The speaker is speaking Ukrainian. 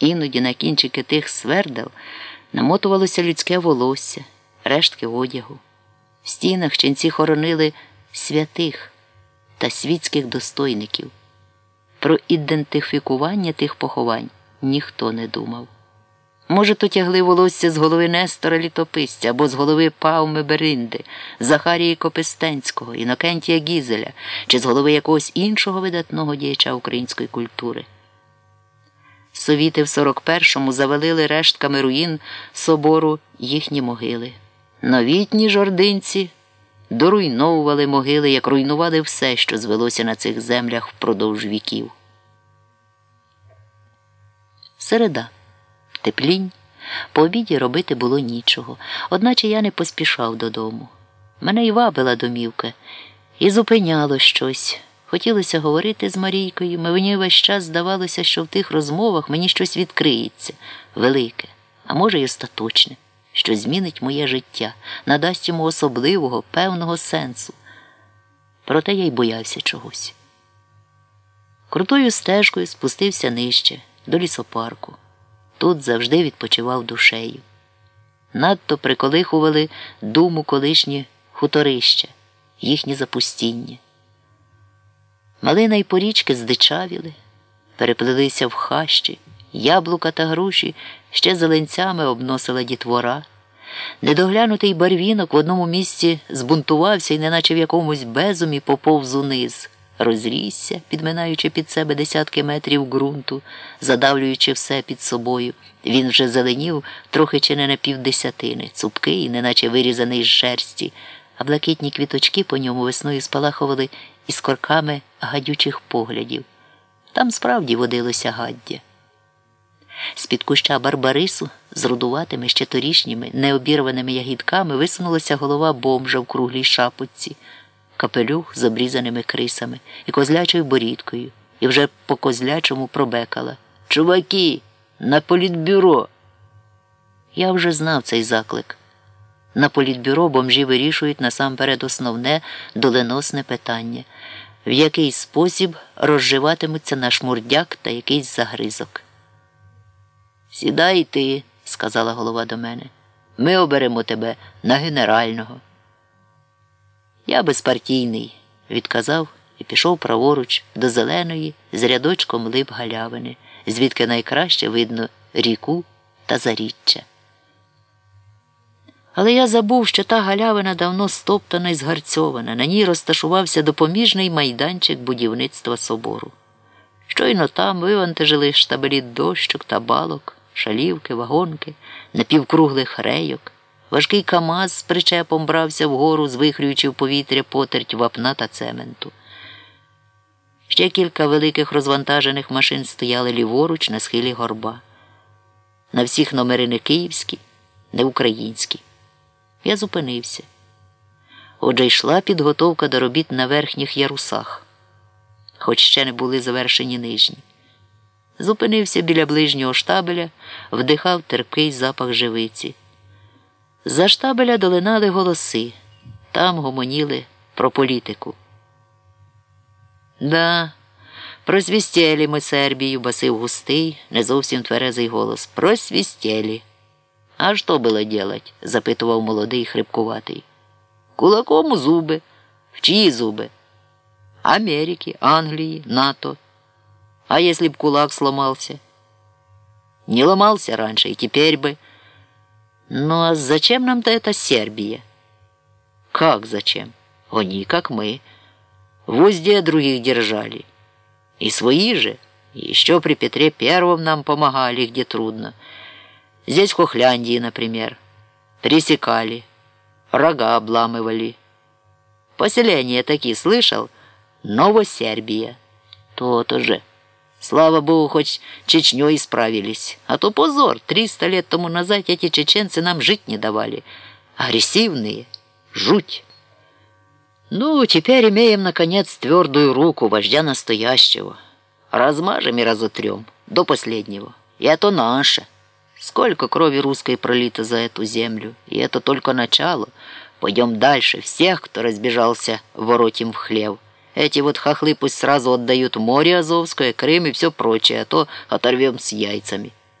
Іноді на кінчики тих свердел намотувалося людське волосся, рештки одягу. В стінах ченці хоронили святих та світських достойників. Про ідентифікування тих поховань ніхто не думав. Може, то тягли волосся з голови Нестора Літописця або з голови Пауми Беринди, Захарії Копистенського, Інокентія Гізеля чи з голови якогось іншого видатного діяча української культури. Совіти в 41-му завалили рештками руїн собору їхні могили. Новітні жординці доруйновували могили, як руйнували все, що звелося на цих землях впродовж віків. Середа. Теплінь. По обіді робити було нічого, одначе я не поспішав додому. Мене й вабила домівка, і зупиняло щось. Хотілося говорити з Марійкою, мені весь час здавалося, що в тих розмовах мені щось відкриється, велике, а може й остаточне, що змінить моє життя, надасть йому особливого, певного сенсу. Проте я й боявся чогось. Крутою стежкою спустився нижче, до лісопарку. Тут завжди відпочивав душею. Надто приколихували думу колишні хуторища, їхні запустіння. Малина й порічки здичавіли, переплилися в хащі, яблука та груші ще зеленцями обносила дітвора. Недоглянутий барвінок в одному місці збунтувався і, неначе в якомусь безумі, поповз униз, розрісся, підминаючи під себе десятки метрів ґрунту, задавлюючи все під собою. Він вже зеленів трохи чи не на півдесятини, цупкий, неначе вирізаний з шерсті, а блакитні квіточки по ньому весною спалахували із корками гадючих поглядів. Там справді водилося гаддя. З-під куща Барбарису з рудуватими ще торішніми, необірваними ягідками висунулася голова бомжа в круглій шапочці, капелюх з обрізаними крисами і козлячою борідкою, і вже по козлячому пробекала Чуваки, на політбюро. Я вже знав цей заклик. На політбюро бомжі вирішують насамперед основне доленосне питання, в який спосіб розживатимуться наш мурдяк та якийсь загризок. Сідай ти, сказала голова до мене. Ми оберемо тебе на генерального. Я безпартійний, відказав і пішов праворуч до зеленої з рядочком лип галявини, звідки найкраще видно ріку та заріччя. Але я забув, що та галявина давно стоптана і згарцьована, на ній розташувався допоміжний майданчик будівництва собору. Щойно там вивантажили штабелі дощок та балок, шалівки, вагонки, напівкруглих рейок. Важкий Камаз з причепом брався вгору, звихрюючи в повітря потерть вапна та цементу. Ще кілька великих розвантажених машин стояли ліворуч на схилі горба. На всіх номери не київські, не українські. Я зупинився. Отже, йшла підготовка до робіт на верхніх ярусах, хоч ще не були завершені нижні. Зупинився біля ближнього штабеля, вдихав терпкий запах живиці. За штабеля долинали голоси, там гомоніли про політику. Да, просвістєлі ми Сербію, басив густий, не зовсім тверезий голос. Просвістєлі. А що було делать? запитував молодий хрипкуватий. Кулаком у зуби. В чиї зуби? Америки, Англии, НАТО. А если б кулак сломался? Не ломался раньше, и теперь бы. Ну а зачем нам-то эта Сербия? Как зачем? Они, как мы. В узде других держали. И свои же. Еще при Петре Первом нам помогали, где трудно. Здесь в Хохляндии, например. Пресекали. Рога обламывали. Поселения такие слышал? Новосербия. То-то же. Слава Богу, хоть Чечней исправились. А то позор, триста лет тому назад эти чеченцы нам жить не давали. Агрессивные. Жуть. Ну, теперь имеем, наконец, твердую руку вождя настоящего. Размажем и разотрем. До последнего. И это наше. Сколько крови русской пролито за эту землю. И это только начало. Пойдем дальше. Всех, кто разбежался, воротим в хлев. Эти вот хохлы пусть сразу отдают море Азовское, Крым и все прочее, а то оторвем с яйцами.